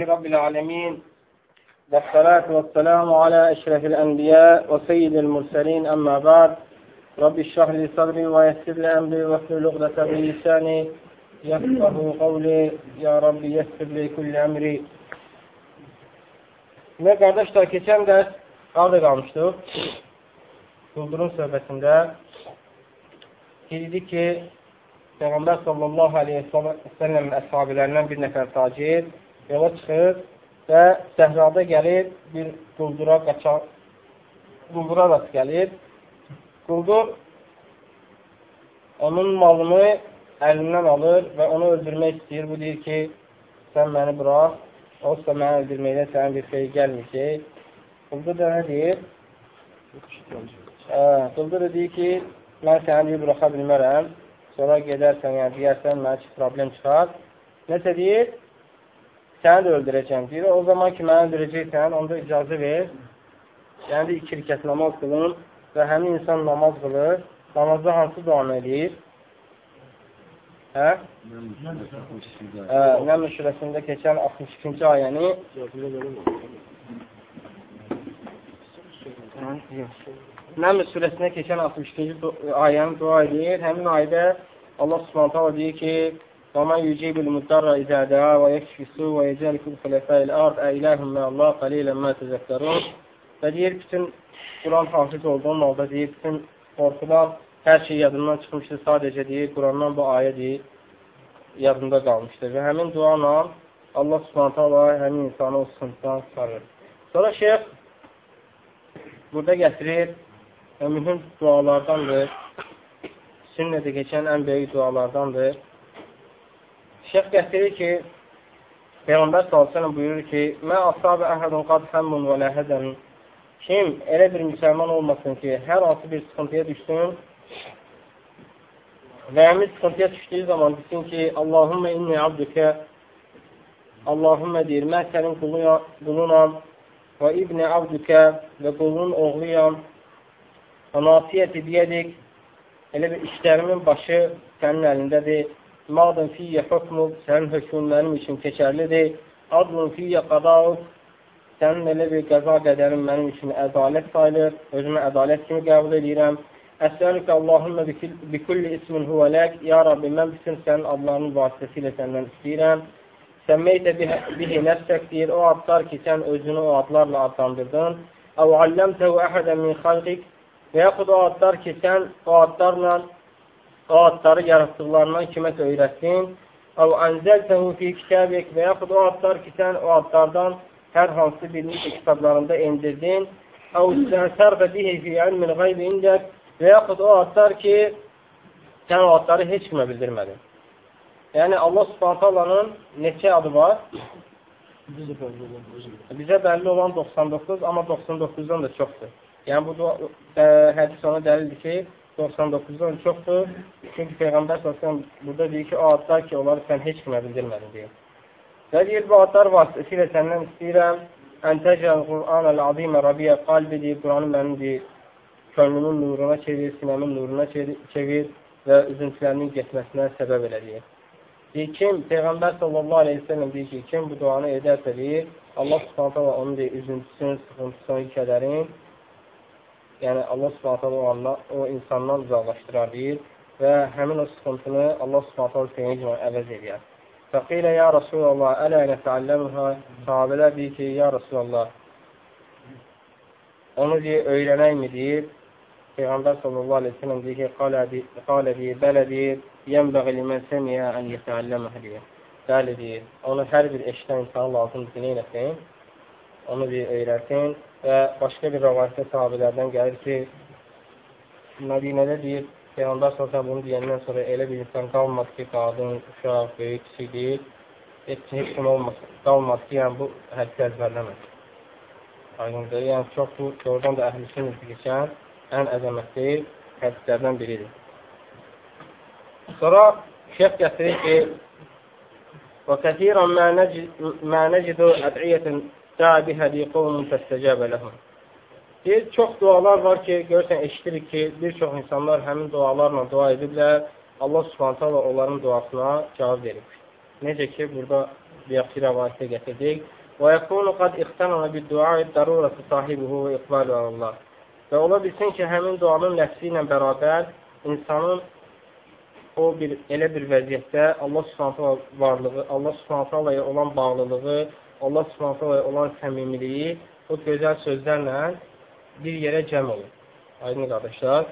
رب العالمين والصلاة والسلام على أشرف الأنبياء وسيد المرسلين أما بعد رب اشرح لي صدري ويسر لي أمري واحلل عقدة من لساني يفقه قولي يا رب يسر لي كل أمري Və qardaşlar, keçən dərs qaldı qalmışdıq. Quldurun söhbətində dedik ki, Peyğəmbər sallallahu aleyhi və səlləmin əshabilərindən bir nəfər tacir yola çıxır və səhrada gəlir, bir quldura qaçan, quldura rast gəlir. Quldur onun malını əlindən alır və onu öldürmək istəyir. Bu deyir ki, sən məni bıraq, olsa məni öldürməkdən sənin bir xeyir gəlməyəcək. Quldur da nə deyir? Quldur da deyir ki, mən səni deyir, buraxa bilmərəm. Sonra gedərsən, yəni deyərsən, mənə problem çıxar. Nəsə deyir? Səni də öldürəcəm deyir. O zaman ki, məni öldürəcəksən, onda icazə ver. Yəni də iki rikət namaz qılın və həmin insan namaz qılır. Namazda hansı duanı eləyir? Hə? Nəmr surəsində keçən 62-ci ayəni Nəmr surəsində keçən 62-ci ayəni dua edir. Həmin ayədə Allah Subhanahu deyir ki, ومن يجيب المضطر إذا دعا ويكشف السوء ويجعلكم خلفاء الأرض أإله مع الله قليلا ما تذكرون və deyir, bütün Quran hafiz olduğum halda deyir, bütün qorxular, hər şey yadından çıxmışdır, sadəcə deyir, Qurandan bu ayə deyir, yadında qalmışdır. Və həmin duanla Allah subhanətə Allah həmin insanı o sıxıntıdan çıxarır. Sonra şeyh burada gətirir və mühüm dualardandır. Sünnədə keçən ən böyük dualardandır. Şeyx gətirir ki, Peyğəmbər s.ə.v buyurur ki, Mə asabə əhədun qad həmmun və ləhədən. Kim elə bir müsəlman olmasın ki, hər hansı bir sıxıntıya düşsün və həmin sıxıntıya düşdüyü zaman desin ki, Allahümmə inni abdükə Allahümmə deyir, mən sənin qulunam və ibni abdükə və qulun oğluyam. Və nasiyyəti deyədik elə bir işlərimin başı sənin əlindədir Madın fiyyə hökmub, sənin hökmün mənim üçün keçərlidir. Adlun fiyyə qadaub, sənin elə bir qəza qədərin mənim üçün ədalət sayılır. Özümü ədalət kimi qəbul edirəm. Əsəlükə Allahümmə bikulli ismin huvələk. Ya Rabbi, mən bütün sənin adlarının vasitəsilə səndən istəyirəm. Səmmeytə bihi nəfsək deyir, o adlar ki, sən özünü o adlarla adlandırdın. Əv alləmtəhu əhədən min xalqik və yaxud o adlar ki, sən o adlarla o adları yaratdıqlarından kiməsə öyrətdin. Əv ənzəltəhu fi kitabik və yaxud o adlar ki, sən o adlardan hər hansı birini kitablarında endirdin. Əv istənsərqə bihi fi ilmin qaybi indək və yaxud o adlar ki, sən o adları heç kimə bildirmədin. Yəni, Allah subhantallanın neçə adı var? Bizə bəlli olan 99, amma 99-dan da çoxdur. Yəni, bu ə, e, hədis ona dəlildir ki, 99-dan çoxdur. Çünki Peyğəmbər s.ə.v burada deyir ki, o adlar ki, onları sən heç kimə bildirmədin deyir. Və deyir, bu adlar vasitəsilə səndən istəyirəm, Əntəcəl Qur'an əl-azimə Rabiyə qalbi deyir, Quranı mənim deyir, könlümün nuruna çevir, sinəmin nuruna çevir və üzüntülərinin getməsinə səbəb elə deyir. Deyir, kim, Peyğəmbər sallallahu aleyhi ve sellem deyir ki, kim bu duanı edərsə deyir, Allah subhanətə onun deyir, üzüntüsünü, sıxıntısını, kədərin yəni Allah Subhanahu Allah, o insandan uzaqlaşdırar deyir və həmin o sıxıntını Allah Subhanahu sevinci əvəz edir. Fəqilə ya Rasulullah, ələ nəfəalləmhə sahabələr deyir ki, ya Rasulullah, onu deyir, öyrənəkmi deyir. Peyğəmbər sallallahu aleyhi sellem deyir ki, qalə deyir, bələ deyir, yənbəği limən səmiyə ən yətəalləmhə deyir. Bəli deyir, onu hər bir eşdən insan lazımdır, neynəsin? Onu deyir, öyrətsin Və başqa bir rəvayətdə sahabələrdən gəlir ki, Mədinədə deyir, Peyğəmbər sallallahu bunu deyəndən sonra elə bir insan qalmadı ki, qadın, uşaq, böyük, kiçik deyir, heç, heç kim olmasın, qalmadı ki, yəni bu hədisi əzbərləməz. Aydındır, yəni çox bu, doğrudan da əhlüsün keçən ən əzəmətli hədislərdən biridir. Sonra şeyh gətirir ki, وكثيرا ما نجد, ما نجد أدعية Dəə bihə li qovmun fəstəcəbə ləhum. Deyir, çox dualar var ki, görürsən, eşitirik ki, bir çox insanlar həmin dualarla dua ediblər. Allah subhanətə Allah onların duasına cavab verib. Necə ki, burada bir rəvayətdə gətirdik. Və yəkunu qad ixtanana bid-du'a daruratu sahibihi və iqbalu Allah. Və ola bilsin ki, həmin duanın nəfsi ilə bərabər insanın o bir elə bir vəziyyətdə Allah Subhanahu varlığı, Allah Subhanahu olan bağlılığı, Allah Subhanahu olan səmimiliyi o gözəl sözlərlə bir yerə cəm olur. Aydın qardaşlar.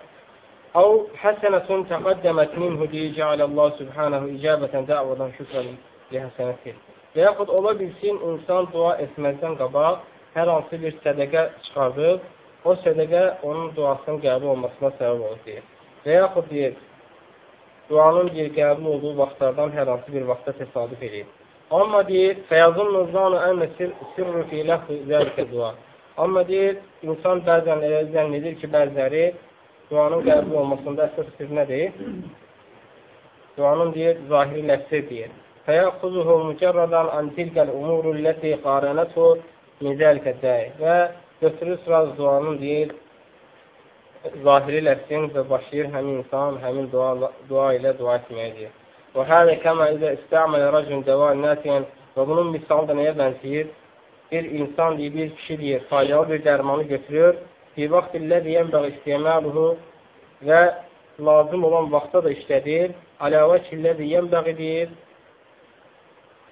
Əv həsənətun təqəddəmət minhu deyəcələ Allah Subhanahu icabətən dəvadan şükrən li həsənəti. Və yaxud ola bilsin, insan dua etməzdən qabaq hər hansı bir sədəqə çıxardıb, o sədəqə onun duasının qəbul olmasına səbəb olur deyir. Və yaxud deyir, duanın bir qəbul olduğu vaxtlardan hər hansı bir vaxtda təsadüf edir. Amma deyir, fəyazın nuzanu ənə sirru fi ləxvi zəlikə dua. Amma deyir, insan bəzən elə zənn edir ki, bəzələri duanın qəbul olmasında əsas sir nədir? Duanın deyir, zahiri ləfsi deyir. Fəyəxuzuhu mücərradan an tilkəl umuru ləti qarənəthu min zəlikə dəyi. Və götürür sıraz duanın deyir, zahiri ləfsin və başlayır həmin insan həmin dua, dua ilə dua etməyə deyir. Və hələ kəmə ilə istəmələ rəcün dəva nəsiyyən və bunun misalı da nəyə bənzəyir? Bir insan deyir, bir kişi deyir, faydalı bir dərmanı götürür, fi vaxt illəzi yənbəq istəyəməluhu və lazım olan vaxtda da işlədir, əlavə killəzi yənbəq deyir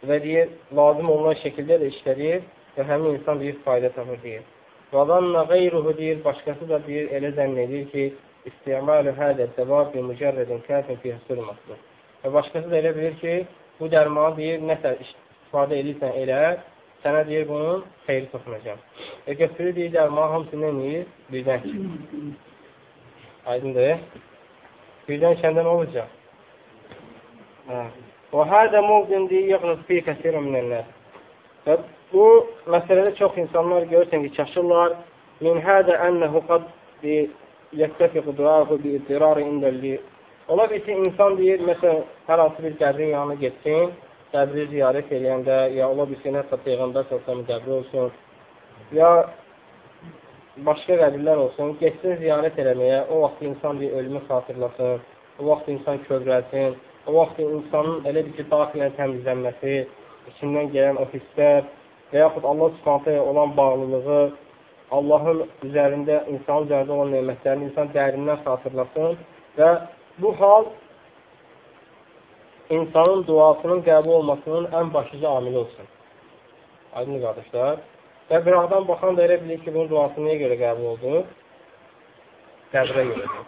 və deyir, lazım olunan şəkildə də işlədir və həmin insan deyir, fayda tapır deyir. Və zanna qeyruhu deyir, başqası da deyir, elə zənn edir ki, istimalı hədə dəvab bi mücərrədin kəfin fi hüsul məslub. Və başqası da elə bilir ki, bu dərmanı deyir, nəsə istifadə edirsən elə, sənə deyir, bunun xeyri toxunacaq. Və götürür deyir, dərmanı hamısı nə edir? Birdən ki. Aydındır. Birdən kəndə nə olacaq? Hə. Və hədə muvdin deyir, yəqnız fi kəsirun minəllər. Və bu məsələdə çox insanlar görürsən ki, çaşırlar. Min hədə ənəhu qad yəttəfiq duahu bi iddirari indəlli. Ola bilsin, insan deyir, məsələn, hər hansı bir qəbrin yanına getsin, qəbri ziyarət edəndə, ya ola bilsin, hətta Peyğəmbər səsəmin qəbri olsun, ya başqa qəbirlər olsun, getsin ziyarət eləməyə, o vaxt insan bir ölümü xatırlasın, o vaxt insan kövrəlsin, o vaxt insanın elə bir ki, daxilən təmizlənməsi, içindən gələn o hisslər və yaxud Allah subhanətəyə olan bağlılığı, Allahın üzərində, insanın üzərində olan nemətlərini insan dərindən xatırlasın və bu hal insanın duasının qəbul olmasının ən başlıca amili olsun. Aydın qardaşlar. Və qıraqdan baxan da elə bilir ki, bunun duası nəyə görə qəbul oldu? Qəbrə görədir.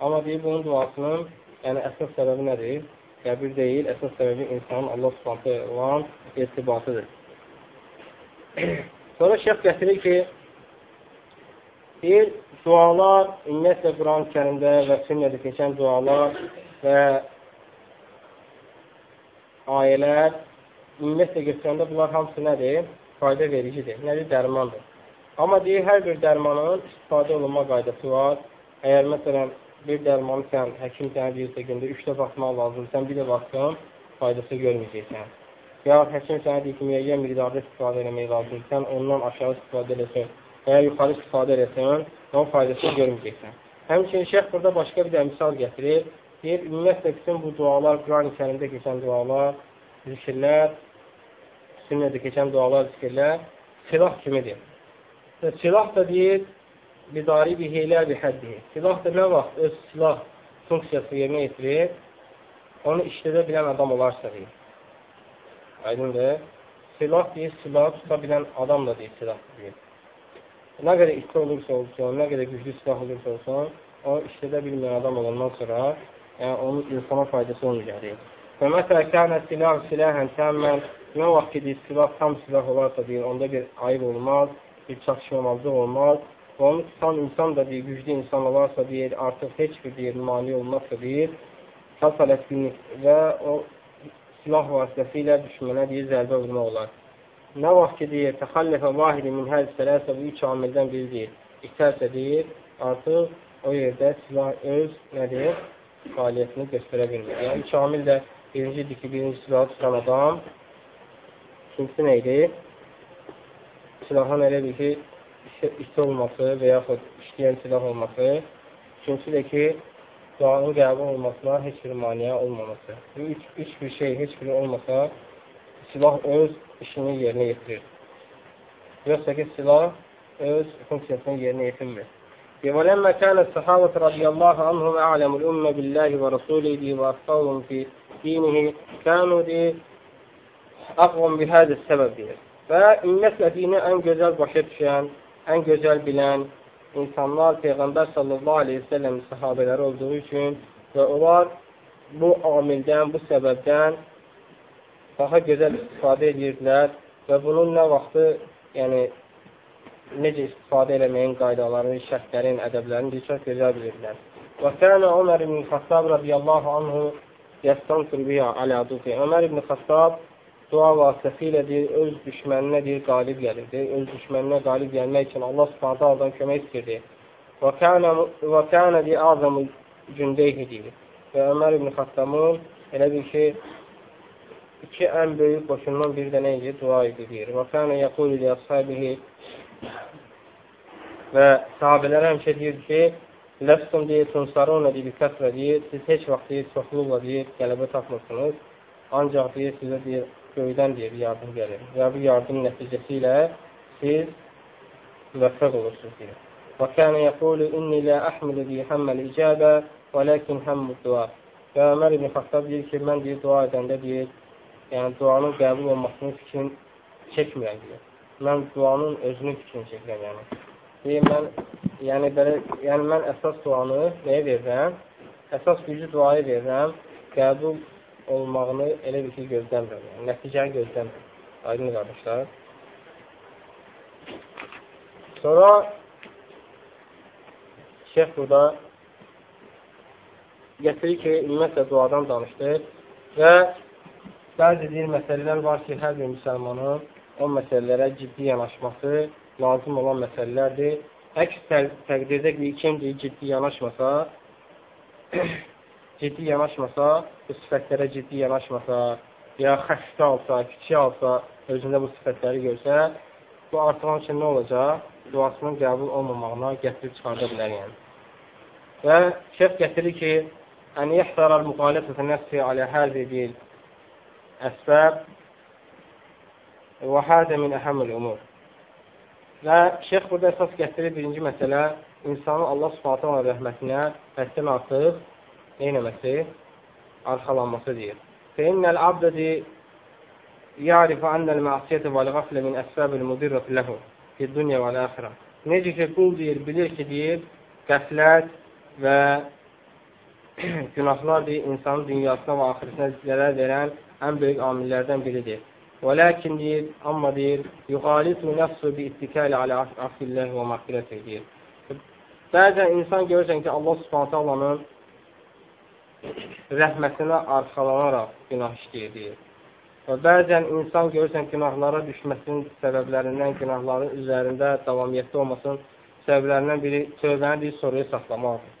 Amma deyir, bunun duasının yəni əsas səbəbi nədir? qəbir deyil, əsas səbəbi insanın Allah subhanətə olan irtibatıdır. Sonra şəx gətirir ki, deyir, dualar, ümumiyyətlə Quran-ı kərimdə və sünnədə keçən dualar və ayələr, ümumiyyətlə götürəndə bunlar hamısı nədir? Fayda vericidir, nədir? Dərmandır. Amma deyir, hər bir dərmanın istifadə olunma qaydası var. Əgər məsələn, bir dərmanı sən, həkim sənə deyirsə, gündə üç dəfə atmaq lazımdır, sən bir dəfə atsan, faydası görməyəcəksən. Ya həkim sənə deyir ki, müəyyən miqdarda istifadə etmək lazımdır, sən ondan aşağı istifadə edəsən və ya yuxarı istifadə edəsən, onun faydasını görməyəcəksən. Həmçinin şeyh burada başqa bir də misal gətirir. Deyir, ümumiyyətlə bütün bu dualar, Quran-ı kərimdə keçən dualar, zikirlər, sünnədə keçən dualar, zikirlər silah kimidir. Və silah da deyir, bidari heylə bi həddihi. Silah da nə vaxt öz silah funksiyası yerinə yetirir, onu işlədə bilən adam olarsa deyir. Aydındır. Silah deyir, silah tuta bilən adam da deyir, silah deyir. Nə qədər isti olursa olsun, nə qədər güclü silah olursa olsun, o işlədə bilməyən adam olandan sonra, yəni onun insana faydası olmayacaq. Və məsələn, kənə silah silahən təmmən, nə vaxt ki, silah tam silah olarsa deyir, onda bir ayıb olmaz, bir çatışmamazlıq olmaz. Və onu tutan insan da deyir, güclü insan olarsa deyir, artıq heç bir deyir, mani olmazsa deyir, həsalət və o silah vasitəsilə düşmənə deyir, zərbə vurmaq olar. Nə vaxt ki, deyir, təxallifə vahidi min hər sələsə bu üç amildən biri deyir, itərsə deyir, artıq o yerdə silah öz, nədir, fəaliyyətini göstərə bilmir. Yəni, üç amil də birincidir ki, birinci silahı tutan adam, ikincisi nə idi? Silahın elə bir ki, isti olması və yaxud işləyən silah olması, üçüncü də ki, duanın qəbul olmasına heç bir maniyə olmaması. Bu üç, üç bir şey heç biri olmasa, silah öz işini yerinə yetirir. Yoxsa ki, silah öz funksiyasını yerinə yetirmir. ولما كان الصحابة رضي الله عنهم أعلم الأمة بالله ورسوله وأفقههم في دينه كانوا دي أقوم بهذا السبب deyir. Və ümumiyyətlə dini ən gözəl başa düşən, ən gözəl bilən insanlar Peyğəmbər sallallahu aleyhi ve sellem sahabələri olduğu üçün və onlar bu amildən, bu səbəbdən daha gözəl istifadə edirdilər və bunun nə vaxtı, yəni necə istifadə eləməyin qaydalarını, şərtlərin, ədəblərini çox gözəl bilirdilər. Və kənə Ömər ibn Xattab radiyallahu anhu yəstansır biyə alə adufi. Ömər ibn Xattab dua vasitəsilə deyir, öz düşməninə deyir, qalib gəlirdi. Öz düşməninə qalib gəlmək üçün Allah subhanətə aldan kömək istirdi. Və kənə deyir, azamı cündeyhi deyir. Və Ömər ibn Xattabın elə bir ki, iki ən böyük qoşundan bir də nə idi? Dua idi deyir. Və kənə yəqul ilə əshabihi Və sahabələr həmişə deyir ki, Ləfsum deyir, tunsaruna deyir, kəsrə deyir, siz heç vaxt deyir, çoxluqla deyir, qələbə tapmırsınız. Ancaq deyir, sizə deyir, göydən deyir, yardım gəlir. Və bu yardım nəticəsi ilə siz müvəffəq olursunuz deyir. Və kənə yəqulu inni lə əhmilu deyir, həmməl icabə və ləkin həmmü dua. Və Ömər ibn Xattab deyir ki, mən deyir, dua edəndə deyir, yəni duanın qəbul olmasını fikrin çəkmirəm deyir. Mən duanın özünün fikrini çəkirəm yəni deyir, mən, yəni, belə, yəni mən əsas duanı nəyə verirəm? Əsas gücü duayı verirəm, qəbul olmağını elə bir ki, gözləmirəm. Yəni, nəticəni gözləmirəm. Aydın qardaşlar. Sonra şeyh burada gətirir ki, ümumiyyətlə duadan danışdır və bəzi deyir məsələlər var ki, hər bir müsəlmanın o məsələlərə ciddi yanaşması lazım olan məsələlərdir. Əks təqdirdə kimdir ciddi yanaşmasa, ciddi yanaşmasa, bu sifətlərə ciddi yanaşmasa, ya xəstə alsa, kiçik alsa, özündə bu sifətləri görsə, bu artıq onun üçün nə olacaq? Duasının qəbul olmamağına gətirib çıxarda bilər yəni. Və şeyh gətirir ki, ən yəhsərar müqalifətə nəfsi alə həzidil əsbəb və hədə min əhəmül umur. Və şeyx burada əsas gətirir birinci məsələ insanın Allah subhanətə rəhmətinə həddən artıq neynəməsi? Arxalanması deyir. Fəinnəl abdədi ya'rifə annəl məsiyyətə vəl qaflə min əsbəbil mudirrət ləhu fi dünya və əxirə. Necə ki, qul deyir, bilir ki, deyir, qəflət və günahlar deyir, insanın dünyasına və axirətinə zərər verən ən böyük amillərdən biridir. Və lakin deyir, amma deyir, yuxalitu nəfsu bi ittikali alə afilləh və məxfirətə deyir. Bəzən insan görürsən ki, Allah subhanətə Allahın rəhmətinə arxalanaraq günah işləyir, deyir. Və bəzən insan görürsən günahlara düşməsinin səbəblərindən, günahların üzərində davamiyyətli olmasının səbəblərindən biri tövbəni deyir, soruyu saxlamaqdır.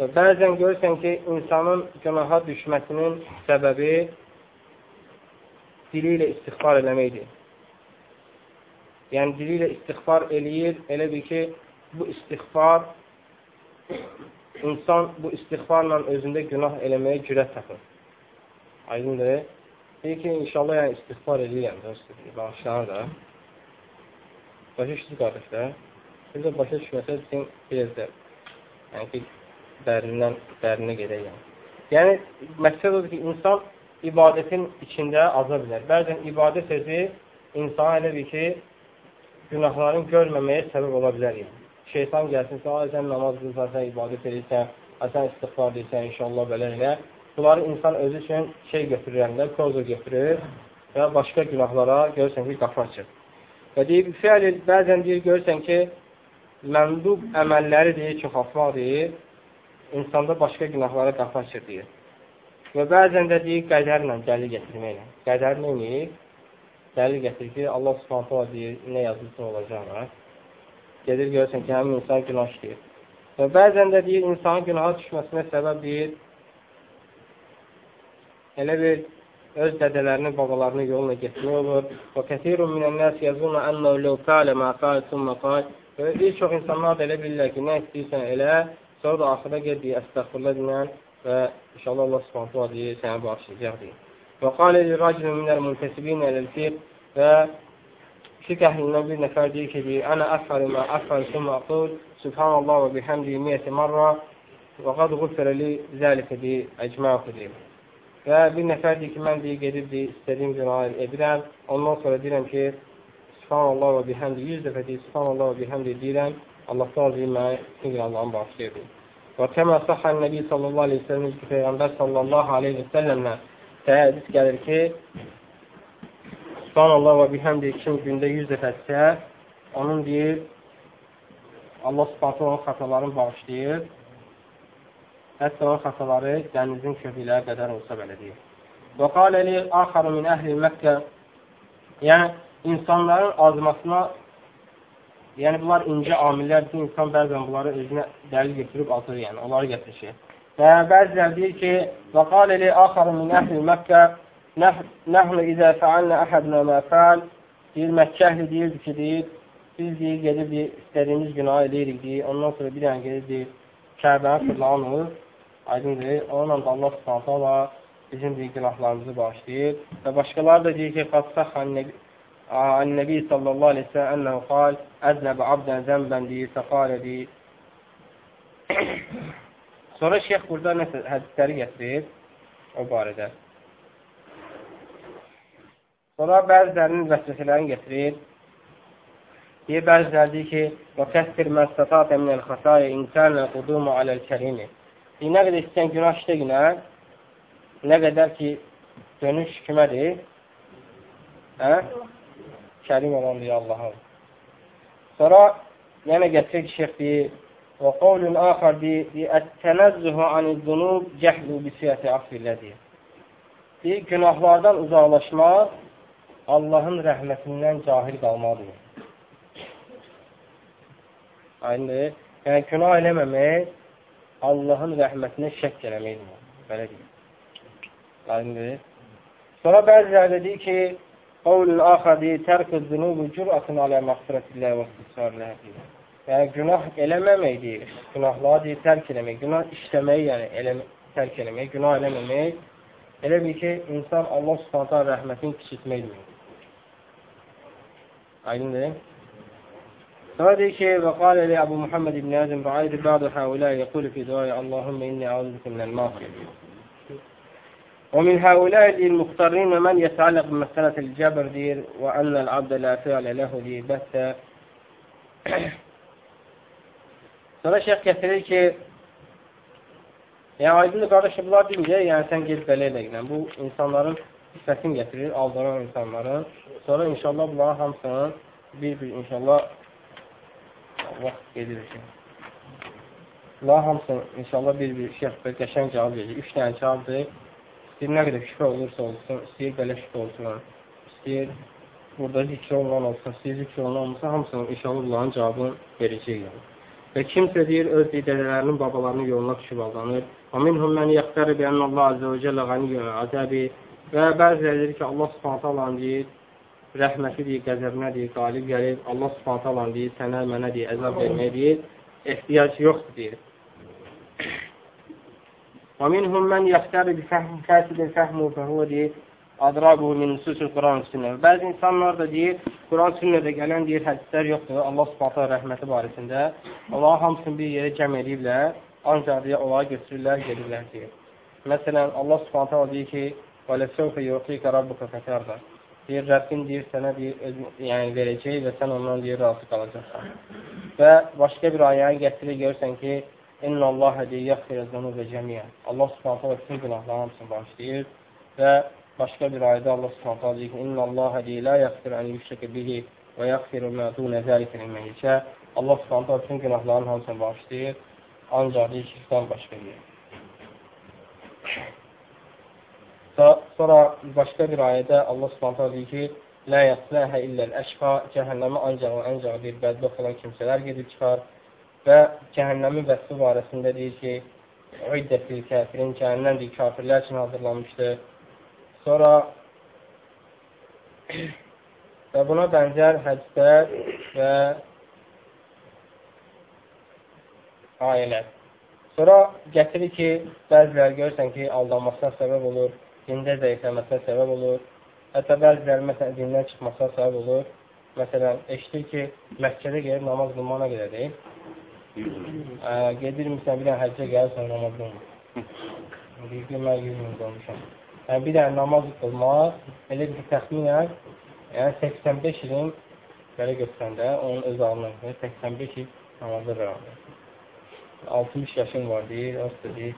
Və bəzən görürsən ki, insanın günaha düşməsinin səbəbi dili ilə istighfar eləməkdir. Yəni, dili ilə istighfar eləyir, elə bir ki, bu istighfar, insan bu istighfarla özündə günah eləməyə cürət tapır. Aydındır. Deyir ki, inşallah yəni istighfar eləyirəm, bağışlanır da. Başa düşdük qardaşlar. Biz də başa düşməsə, bizim biraz da, yəni ki, dərindən, dərinə gedək yəni. Yəni, məqsəd odur ki, insan ibadətin içində aza bilər. Bəzən ibadət sözü insana elə bir ki, günahların görməməyə səbəb ola bilər. Yəni. Şeytan gəlsin, sən namaz qılsan, sən ibadət edirsən, sən istighfar edirsən, inşallah belə elə. Bunları insan özü üçün şey götürürəndə, koza götürür və başqa günahlara görürsən ki, qapı açır. Və deyib, fiil bəzən deyir, görürsən ki, məndub əməlləri deyir, çoxaltmaq deyir, insanda başqa günahlara qapı açır deyir. Və bəzən də deyir, qədərlə dəlil gətirməklə. Qədər neyir? Dəlil gətirir ki, Allah subhanətə deyir, nə yazılsın olacaq. Gedir, görürsən ki, həmin insan günah işləyir. Və bəzən də deyir, insanın günaha düşməsinə səbəb deyir, elə bir öz dədələrinin, babalarının yoluna getmək olur. Və kəthirun minən-nəs yazunna ənəu ləv qalə mə qal summa qal. Və bir çox insanlar da elə bilirlər ki, nə istəyirsən elə, sonra da axıra gəl deyir, əstəxfurla dinən və inşallah Allah subhanətə deyir, sənə bağışlayacaq deyir. Və qalə li racilun minəl müntəsibin ələl-fiq və fiqh əhlindən bir nəfər deyir ki, deyir, Ənə əfəli mə əfəli sümmə aqul, Subhanallah və bihamdi miyyəti marra və qad qufərə li zəlikə deyir, əcməqü deyir. Və bir nəfər deyir ki, mən deyir, gedib deyir, istədiyim günahı edirəm. Ondan sonra deyirəm ki, Subhanallah və bihamdi 100 dəfə deyir, Subhanallah və bihamdi deyirəm. Allah da deyir, mənə bütün günahlarımı bağışlayır. Və kəmə səhən Nəbi sallallahu aleyhi ve sellem ki, Peyğəmbər sallallahu aleyhi ve sellemlə hədis gəlir ki, Subhanallah və bihamdi kim gündə 100 dəfə etsə, onun deyir, Allah subhanətə onun xatalarını bağışlayır Hətta o xataları dənizin köpükləri qədər olsa belə deyir. Və qalə li axarı min əhli Məkkə Yəni, insanların azmasına yəni bunlar incə amillər ki, insan bəzən bunları özünə dəlil getirib atır, yəni onları gətirir. Və bəzilər deyir ki, və qalə li axarı min əhli Məkkə nəhnu izə fəalnə əhədnə mə fəal deyir, Məkkə əhli deyirdi ki, deyir, biz deyir, gedib deyir, istədiyimiz günah edirik deyir, ondan sonra bir dənə gedib deyir, Kəbəni fırlanır, Aydındır. Onunla da Allah subhanətə bizim bir günahlarımızı bağışlayır. Və başqaları da deyir ki, Qassah Ən-Nəbi sallallahu aleyhi və səlləm ənəhu qal, əznəbə abdən zəmbən deyir, səqalə deyir. Sonra şeyx burada nəsə hədisləri gətirir o barədə. Sonra bəzilərinin vəsvəsələrini gətirir. Deyir, bəziləri deyir ki, və kəstir məstətatə minəl xəsaya imkanə qudumu aləl kərimi. Nə qədər istəyən günah işlə günə, nə qədər ki, dönüş kimədir? Hə? Kərim olan deyir Allahın. Sonra yenə gətirir ki, şeyx deyir, və qavlun axar deyir, ət-tənəzzühü anid-dunub cəhlu bisiyyəti affillə deyir. Deyir, günahlardan uzaqlaşmaq Allahın rəhmətindən cahil qalmadır. Aynı, yəni günah eləməmək Allahın rəhmətinə şək eləməkdir. Belə deyir. Aydındır. Sonra bəziləri deyir ki, qavlun axar deyir, tərk-ı zunubu cürətun alə məxfirətilləh və istisarləh deyir. Yəni, günah eləməmək deyir. Günahları deyir, tərk eləmək. Günah işləmək, yəni eləmə, tərk eləmək, günah eləməmək. Elə bil ki, insan Allah subhanətə rəhmətini kiçiltməkdir. Aydındır. Sonra deyir ki, və qalə li Əbu Muhammed ibn Əzim rəaydi bədu həulə yəqulu fi duaya Allahümmə inni əuzükü minəl mağfir. Deyir, muxtarrin və mən yətəalləq məsələt il-cəbr deyir ənəl abdə lə fi'alə ləhu deyir, bəsə Sonra şeyh gətirir ki, yəni aydınlı qardaşı bunlar deyincə, yəni sən ged belə elə Bu insanların sifətini gətirir, aldanan insanların. Sonra inşallah bunların hamısının bir-bir inşallah vaxt gedir ki. Allah hamısını inşallah bir-bir şeyh və qəşəng cavab verir. Üç dənə cavabdır. İstəyir nə qədər şübhə olursa olsun, istəyir belə şübhə olsun, istəyir burada zikr olunan olsun, istəyir zikr olunan olsa, hamısının inşallah bunların cavabını verəcək yəni. Və kimsə deyir, öz dedələrinin, babalarının yoluna düşüb aldanır. Mən yəxtəri bi ənəllah azə və cəllə ğaniyyən azəbi və bəziləri deyir ki, Allah subhanətə Allahın deyir, rəhməti deyir, qəzəbinə deyir, qalib gəlir, Allah subhanət alan deyir, sənə, mənə deyir, əzab verməyə deyir, ehtiyac yoxdur deyir. Mən yaxtəri bi fəhmin fəsidin fəhmu fəhvə deyir, adrabuhu min nususul Quran sünnə. Bəzi insanlar da deyir, Quran sünnədə gələn deyir, hədislər yoxdur, Allah subhanət rəhməti barəsində. Onlar hamısını bir yerə cəm ediblər, ancaq deyə onları götürürlər, gedirlər deyir. Məsələn, Allah subhanət deyir ki, və ləsəvfə yuqika rabbuka fətərdə. Deyir, Rəbbin deyir, sənə deyir, öz, yəni verəcək və sən ondan deyir, razı qalacaqsan. Və başqa bir ayəni gətirir, görürsən ki, İnna Allah deyir, yaxfirə zənubə cəmiyə. Allah subhanətə və bütün günahların hamısını bağışlayır və başqa bir ayədə Allah subhanətə deyir ki, İnna Allah deyir, la yaxfir ən yüşrəkə bihi və yaxfir mə dunə zəlikə ilməyicə. Allah subhanətə bütün günahların hamısını bağışlayır, ancaq deyir şirkdən başqa deyir. Sonra başqa bir ayədə Allah Subhanahu deyir ki, "Lə yəsləhə illəl əşqa" cəhənnəmə ancaq və ancaq bir bədbəxt olan kimsələr gedib çıxar və cəhənnəmin vəsfi barəsində deyir ki, "Uiddətil kafirin" cəhənnəm deyir kafirlər üçün hazırlanmışdır. Sonra və buna bənzər hədislər və ayələr. Sonra gətirir ki, bəziləri görürsən ki, aldanmasına səbəb olur dində zəifləməsinə səbəb olur. Hətta bəziləri məsələn dindən çıxmasına səbəb olur. Məsələn, eşitir ki, Məkkədə gəlib namaz qılmağına qədər deyil. Ə, gedir məsələn bir dənə həccə gəlir sonra namaz qılmır. Deyir ki, mən 100 min qılmışam. Yəni bir dənə namaz qılmaq elə bir təxminən yəni 85 ilin belə götürəndə onun öz alınır. 85 il namazda beraber. 60 yaşın var deyir, o deyir.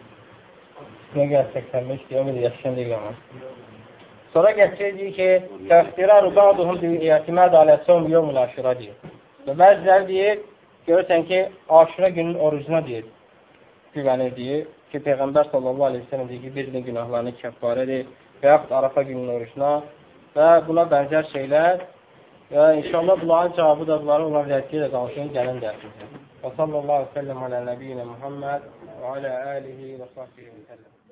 Üstünə gəl 85 deyir, o qədər yaşın deyil ama. Sonra gətirir deyir ki, təxtiraru ba'duhum bil-i'timad alə sawm yawmul aşura deyir. Və bəziləri deyir, görürsən ki, aşura günün orucuna deyir, güvənir deyir ki, Peyğəmbər sallallahu aleyhi ve sellem deyir ki, bir gün günahlarını kəffarədir və yaxud Arafa günün orucuna və buna bənzər şeylər və inşallah bunların cavabı da bunları onlar rəddiyə də qalsın gələn dərsimizdə. Və sallallahu aleyhi ve sellem alə nəbiyyinə Muhammed və alə alihi və sahbihi və səlləm.